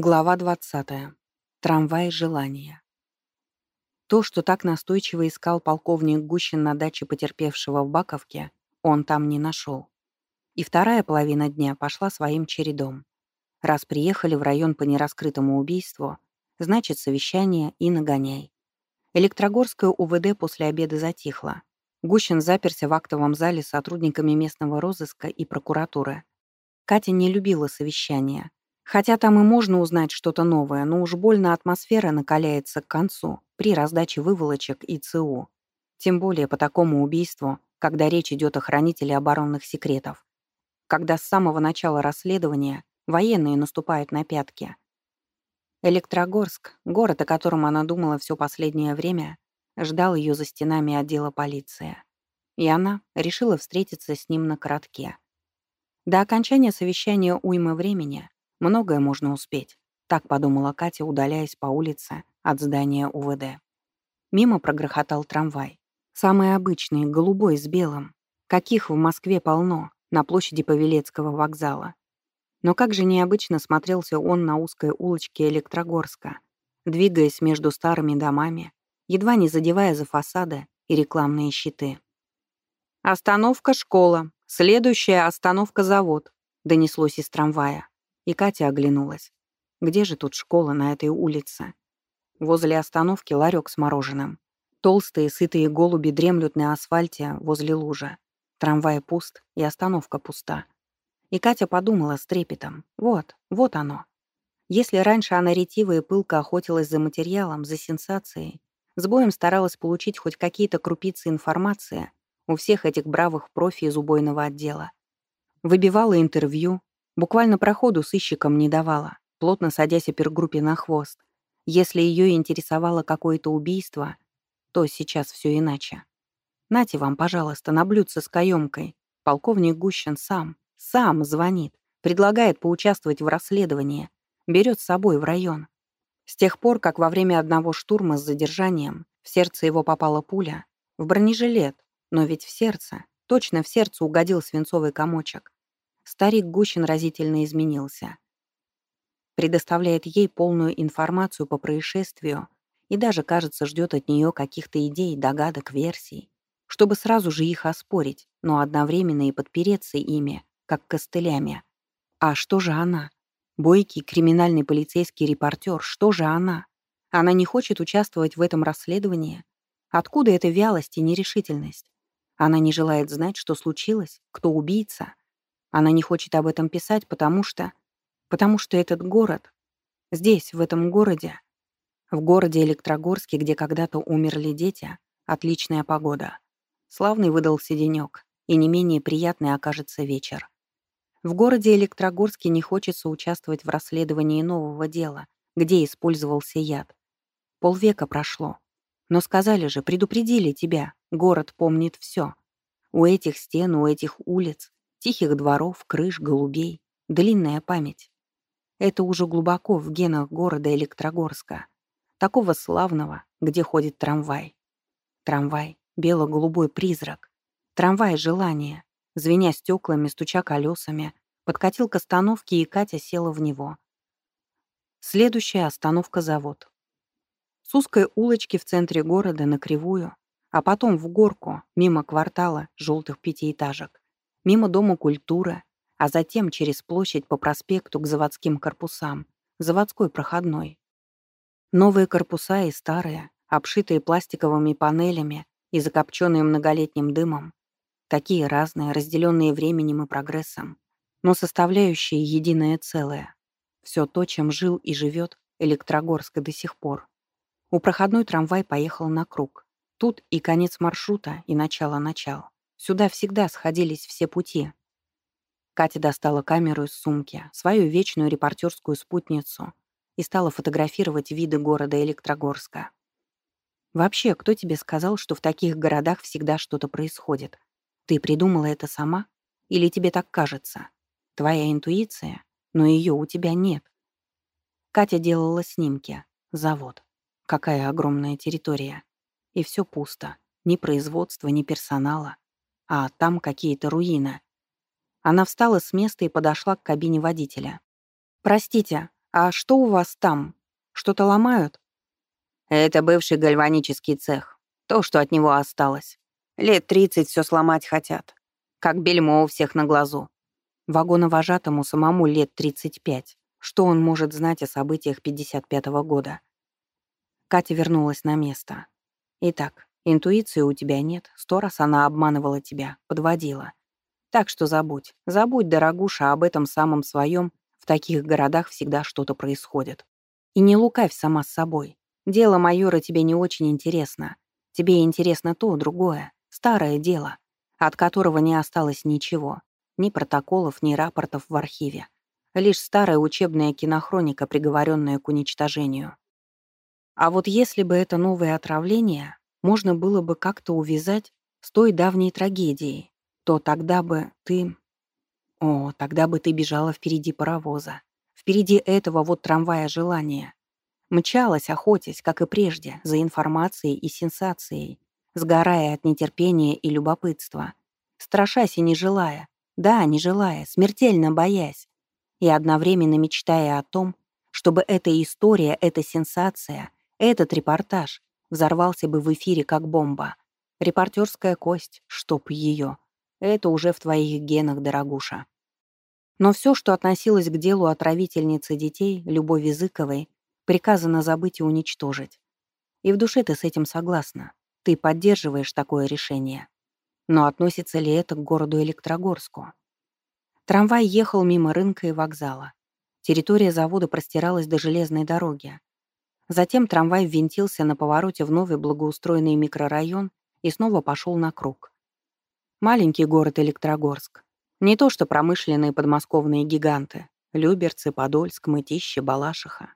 Глава 20. Трамвай желания. То, что так настойчиво искал полковник Гущин на даче потерпевшего в Баковке, он там не нашел. И вторая половина дня пошла своим чередом. Раз приехали в район по нераскрытому убийству, значит, совещание и нагоняй. Электрогорское УВД после обеда затихло. Гущин заперся в актовом зале с сотрудниками местного розыска и прокуратуры. Катя не любила совещания — Хотя там и можно узнать что-то новое, но уж больно атмосфера накаляется к концу при раздаче выволочек и ЦУ. Тем более по такому убийству, когда речь идет о хранителе оборонных секретов. Когда с самого начала расследования военные наступают на пятки. Электрогорск, город, о котором она думала все последнее время, ждал ее за стенами отдела полиции. И она решила встретиться с ним на коротке. До окончания совещания уймы времени Многое можно успеть. Так подумала Катя, удаляясь по улице от здания УВД. Мимо прогрохотал трамвай. Самый обычный, голубой с белым. Каких в Москве полно, на площади Павелецкого вокзала. Но как же необычно смотрелся он на узкой улочке Электрогорска, двигаясь между старыми домами, едва не задевая за фасады и рекламные щиты. «Остановка школа, следующая остановка завод», донеслось из трамвая. И Катя оглянулась. Где же тут школа на этой улице? Возле остановки ларек с мороженым. Толстые, сытые голуби дремлют на асфальте возле лужи. Трамвай пуст, и остановка пуста. И Катя подумала с трепетом. Вот, вот оно. Если раньше она ретиво и пылко охотилась за материалом, за сенсацией, с боем старалась получить хоть какие-то крупицы информации у всех этих бравых профи из убойного отдела. Выбивала интервью, Буквально проходу сыщикам не давала, плотно садясь опергруппе на хвост. Если ее интересовало какое-то убийство, то сейчас все иначе. Нате вам, пожалуйста, на блюдце с каемкой. Полковник Гущин сам, сам звонит, предлагает поучаствовать в расследовании, берет с собой в район. С тех пор, как во время одного штурма с задержанием в сердце его попала пуля, в бронежилет, но ведь в сердце, точно в сердце угодил свинцовый комочек. Старик Гущин разительно изменился. Предоставляет ей полную информацию по происшествию и даже, кажется, ждет от нее каких-то идей, догадок, версий, чтобы сразу же их оспорить, но одновременно и подпереться ими, как костылями. А что же она? Бойкий криминальный полицейский репортер, что же она? Она не хочет участвовать в этом расследовании? Откуда эта вялость и нерешительность? Она не желает знать, что случилось, кто убийца. Она не хочет об этом писать, потому что... Потому что этот город... Здесь, в этом городе... В городе Электрогорске, где когда-то умерли дети, отличная погода. Славный выдался денёк, и не менее приятный окажется вечер. В городе Электрогорске не хочется участвовать в расследовании нового дела, где использовался яд. Полвека прошло. Но сказали же, предупредили тебя, город помнит все. У этих стен, у этих улиц Тихих дворов, крыш, голубей, длинная память. Это уже глубоко в генах города Электрогорска, такого славного, где ходит трамвай. Трамвай, бело-голубой призрак, трамвай желания, звеня стеклами, стуча колесами, подкатил к остановке, и Катя села в него. Следующая остановка — завод. С узкой улочки в центре города на кривую, а потом в горку, мимо квартала желтых пятиэтажек, мимо Дома культуры, а затем через площадь по проспекту к заводским корпусам, заводской проходной. Новые корпуса и старые, обшитые пластиковыми панелями и закопченные многолетним дымом, такие разные, разделенные временем и прогрессом, но составляющие единое целое. Все то, чем жил и живет Электрогорск до сих пор. У проходной трамвай поехал на круг. Тут и конец маршрута, и начало-начал. Сюда всегда сходились все пути. Катя достала камеру из сумки, свою вечную репортерскую спутницу и стала фотографировать виды города Электрогорска. Вообще, кто тебе сказал, что в таких городах всегда что-то происходит? Ты придумала это сама? Или тебе так кажется? Твоя интуиция? Но ее у тебя нет. Катя делала снимки. Завод. Какая огромная территория. И все пусто. Ни производства, ни персонала а там какие-то руины. Она встала с места и подошла к кабине водителя. «Простите, «А что у вас там? Что-то ломают?» «Это бывший гальванический цех. То, что от него осталось. Лет тридцать все сломать хотят. Как бельмо у всех на глазу». Вагоновожатому самому лет 35. Что он может знать о событиях 55-го года? Катя вернулась на место. Итак, интуиции у тебя нет, сто раз она обманывала тебя, подводила. Так что забудь, забудь, дорогуша, об этом самом своем, в таких городах всегда что-то происходит. И не лукавь сама с собой. Дело майора тебе не очень интересно. Тебе интересно то, другое, старое дело, от которого не осталось ничего. Ни протоколов, ни рапортов в архиве. Лишь старая учебная кинохроника, приговоренная к уничтожению. А вот если бы это новое отравление можно было бы как-то увязать с той давней трагедией, то тогда бы ты... О, тогда бы ты бежала впереди паровоза. Впереди этого вот трамвая желания. Мчалась, охотясь, как и прежде, за информацией и сенсацией, сгорая от нетерпения и любопытства, страшась и не желая, да, не желая, смертельно боясь. И одновременно мечтая о том, чтобы эта история, эта сенсация, этот репортаж взорвался бы в эфире как бомба. Репортерская кость, чтоб ее. Это уже в твоих генах, дорогуша. Но все, что относилось к делу отравительницы детей, Любови Зыковой, приказано забыть и уничтожить. И в душе ты с этим согласна. Ты поддерживаешь такое решение. Но относится ли это к городу Электрогорску? Трамвай ехал мимо рынка и вокзала. Территория завода простиралась до железной дороги. Затем трамвай ввинтился на повороте в новый благоустроенный микрорайон и снова пошел на круг. Маленький город Электрогорск. Не то что промышленные подмосковные гиганты. Люберцы, Подольск, Мытище, Балашиха.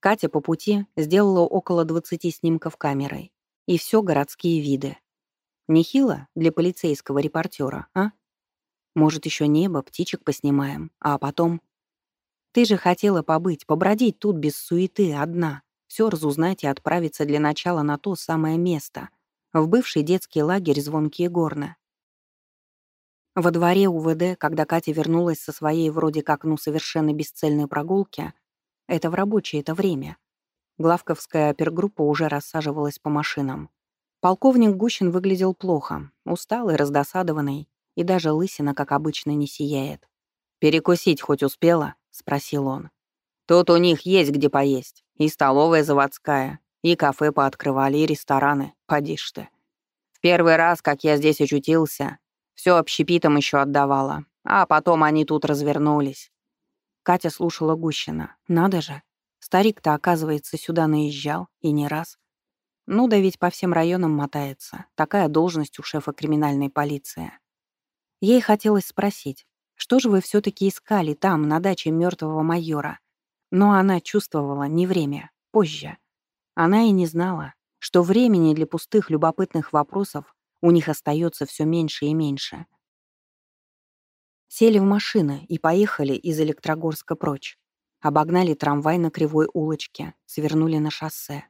Катя по пути сделала около 20 снимков камерой. И все городские виды. Нехило для полицейского репортера, а? Может, еще небо, птичек поснимаем, а потом... Ты же хотела побыть, побродить тут без суеты, одна. Все разузнать и отправиться для начала на то самое место. В бывший детский лагерь «Звонкие горны». Во дворе УВД, когда Катя вернулась со своей вроде как ну совершенно бесцельной прогулки, это в рабочее это время. Главковская опергруппа уже рассаживалась по машинам. Полковник Гущин выглядел плохо, усталый, раздосадованный, и даже лысина, как обычно, не сияет. «Перекусить хоть успела?» — спросил он. «Тут у них есть где поесть. И столовая заводская, и кафе пооткрывали, и рестораны. Поди ж ты. В первый раз, как я здесь очутился, все общепитом еще отдавала, а потом они тут развернулись». Катя слушала Гущина. «Надо же. Старик-то, оказывается, сюда наезжал, и не раз. Ну да ведь по всем районам мотается. Такая должность у шефа криминальной полиции. Ей хотелось спросить, что же вы все таки искали там, на даче мертвого майора? Но она чувствовала не время, позже. Она и не знала, что времени для пустых любопытных вопросов у них остается все меньше и меньше. Сели в машины и поехали из Электрогорска прочь. Обогнали трамвай на кривой улочке, свернули на шоссе.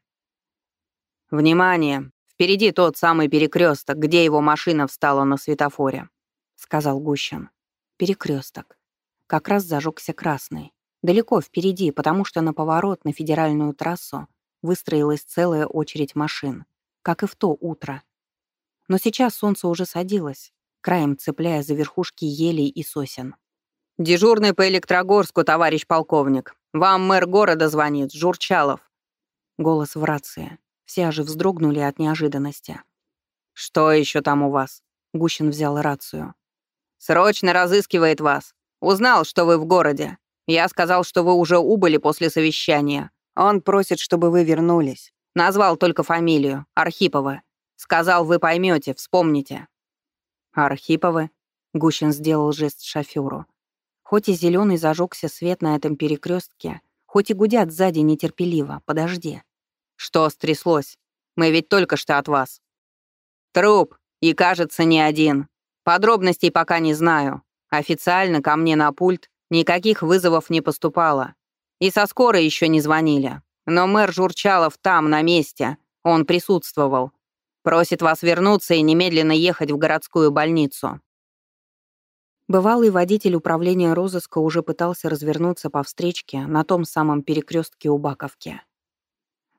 «Внимание! Впереди тот самый перекресток, где его машина встала на светофоре», — сказал Гущин. Перекресток. Как раз зажегся красный. Далеко впереди, потому что на поворот на федеральную трассу выстроилась целая очередь машин, как и в то утро. Но сейчас солнце уже садилось, краем цепляя за верхушки елей и сосен. «Дежурный по Электрогорску, товарищ полковник. Вам мэр города звонит, Журчалов». Голос в рации. Все же вздрогнули от неожиданности. «Что еще там у вас?» Гущин взял рацию. «Срочно разыскивает вас. Узнал, что вы в городе. Я сказал, что вы уже убыли после совещания. Он просит, чтобы вы вернулись. Назвал только фамилию. Архипова. Сказал, вы поймете, вспомните». «Архиповы?» Гущин сделал жест шоферу. Хоть и зеленый зажегся свет на этом перекрестке, хоть и гудят сзади нетерпеливо, подожди. «Что стряслось? Мы ведь только что от вас». «Труп, и, кажется, не один. Подробностей пока не знаю. Официально ко мне на пульт никаких вызовов не поступало. И со скорой еще не звонили. Но мэр Журчалов там, на месте. Он присутствовал. Просит вас вернуться и немедленно ехать в городскую больницу». Бывалый водитель управления розыска уже пытался развернуться по встречке на том самом перекрестке у Баковки.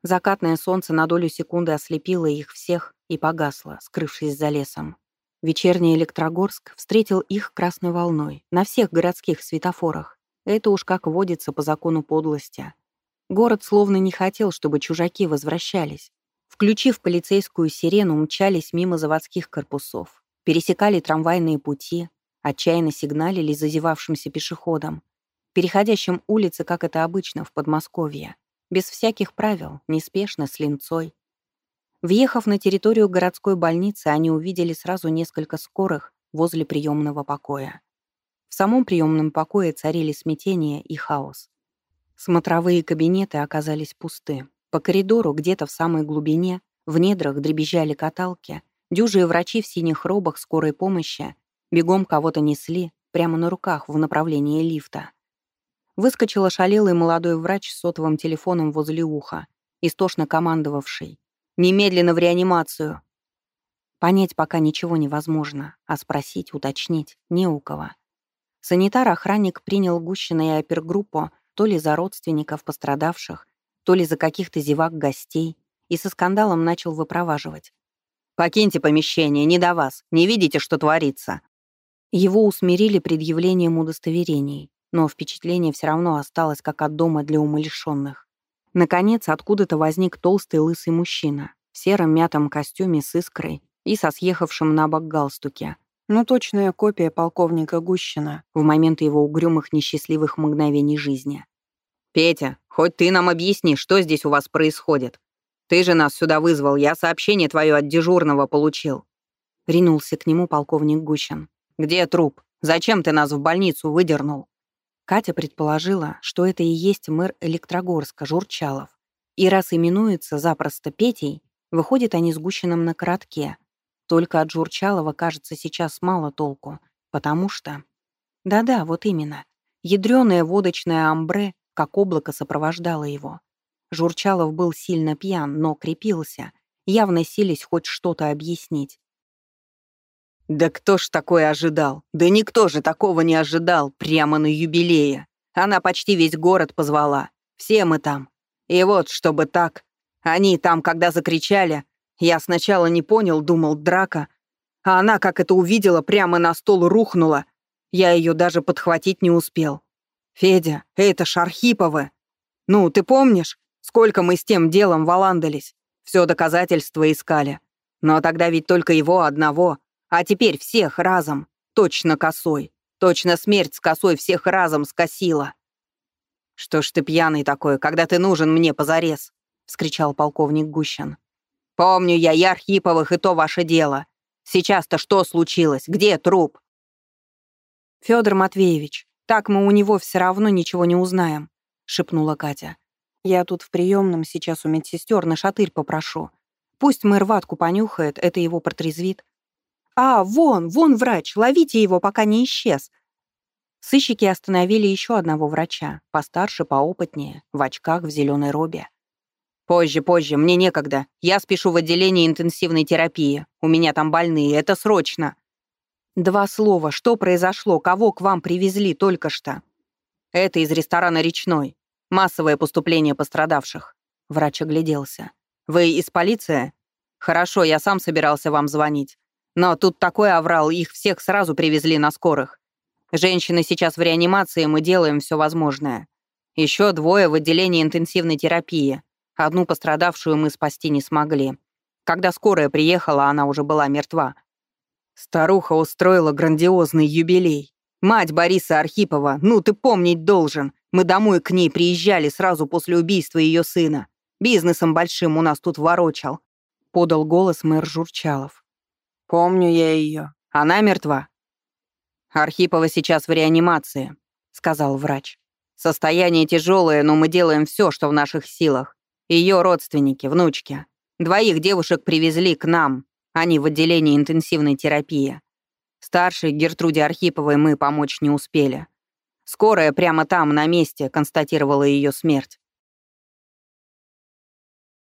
Закатное солнце на долю секунды ослепило их всех и погасло, скрывшись за лесом. Вечерний Электрогорск встретил их красной волной на всех городских светофорах. Это уж как водится по закону подлости. Город словно не хотел, чтобы чужаки возвращались. Включив полицейскую сирену, мчались мимо заводских корпусов, пересекали трамвайные пути, отчаянно сигналили зазевавшимся пешеходам, переходящим улицы, как это обычно, в Подмосковье, без всяких правил, неспешно, с линцой. Въехав на территорию городской больницы, они увидели сразу несколько скорых возле приемного покоя. В самом приемном покое царили смятение и хаос. Смотровые кабинеты оказались пусты. По коридору, где-то в самой глубине, в недрах дребезжали каталки, дюжие врачи в синих робах скорой помощи бегом кого-то несли прямо на руках в направлении лифта. Выскочил ошалелый молодой врач с сотовым телефоном возле уха, истошно командовавший. «Немедленно в реанимацию!» Понять пока ничего невозможно, а спросить, уточнить не у кого. Санитар-охранник принял Гущина и опергруппу то ли за родственников пострадавших, то ли за каких-то зевак гостей, и со скандалом начал выпроваживать. «Покиньте помещение, не до вас. Не видите, что творится?» Его усмирили предъявлением удостоверений, но впечатление все равно осталось как от дома для умалишенных. Наконец, откуда-то возник толстый лысый мужчина в сером мятом костюме с искрой и со съехавшим на бок галстуке, ну, точная копия полковника Гущина в момент его угрюмых несчастливых мгновений жизни. «Петя, хоть ты нам объясни, что здесь у вас происходит. Ты же нас сюда вызвал, я сообщение твое от дежурного получил». Ринулся к нему полковник Гущин. «Где труп? Зачем ты нас в больницу выдернул?» Катя предположила, что это и есть мэр Электрогорска, Журчалов. И раз именуется запросто Петей, выходит они с на коротке, только от Журчалова, кажется, сейчас мало толку, потому что... Да-да, вот именно. Ядрёное водочное амбре, как облако, сопровождало его. Журчалов был сильно пьян, но крепился, явно сились хоть что-то объяснить. «Да кто ж такое ожидал? Да никто же такого не ожидал прямо на юбилее. Она почти весь город позвала. Все мы там. И вот, чтобы так. Они там, когда закричали, я сначала не понял, думал, драка. А она, как это увидела, прямо на стол рухнула. Я ее даже подхватить не успел. «Федя, это ж Архиповы. Ну, ты помнишь, сколько мы с тем делом валандались? Все доказательства искали. Но тогда ведь только его одного. А теперь всех разом. Точно косой. Точно смерть с косой всех разом скосила. «Что ж ты пьяный такой, когда ты нужен мне позарез?» — вскричал полковник Гущин. Помню я и Архиповых, и то ваше дело. Сейчас-то что случилось? Где труп?» «Фёдор Матвеевич, так мы у него все равно ничего не узнаем», — шепнула Катя. «Я тут в приемном сейчас у медсестер на шатырь попрошу. Пусть мэр ватку понюхает, это его протрезвит». «А, вон, вон врач, ловите его, пока не исчез». Сыщики остановили еще одного врача, постарше, поопытнее, в очках, в зеленой робе. «Позже, позже, мне некогда. Я спешу в отделение интенсивной терапии. У меня там больные, это срочно». «Два слова. Что произошло? Кого к вам привезли только что?» «Это из ресторана «Речной». Массовое поступление пострадавших». Врач огляделся. «Вы из полиции?» «Хорошо, я сам собирался вам звонить. Но тут такой оврал, их всех сразу привезли на скорых. Женщины сейчас в реанимации, мы делаем все возможное. Еще двое в отделении интенсивной терапии. Одну пострадавшую мы спасти не смогли. Когда скорая приехала, она уже была мертва. Старуха устроила грандиозный юбилей. Мать Бориса Архипова, ну ты помнить должен. Мы домой к ней приезжали сразу после убийства ее сына. Бизнесом большим у нас тут ворочал. Подал голос мэр Журчалов. Помню я ее. Она мертва. Архипова сейчас в реанимации, сказал врач. Состояние тяжелое, но мы делаем все, что в наших силах. Ее родственники, внучки. Двоих девушек привезли к нам, они в отделении интенсивной терапии. Старшей Гертруде Архиповой мы помочь не успели. Скорая прямо там, на месте, констатировала ее смерть.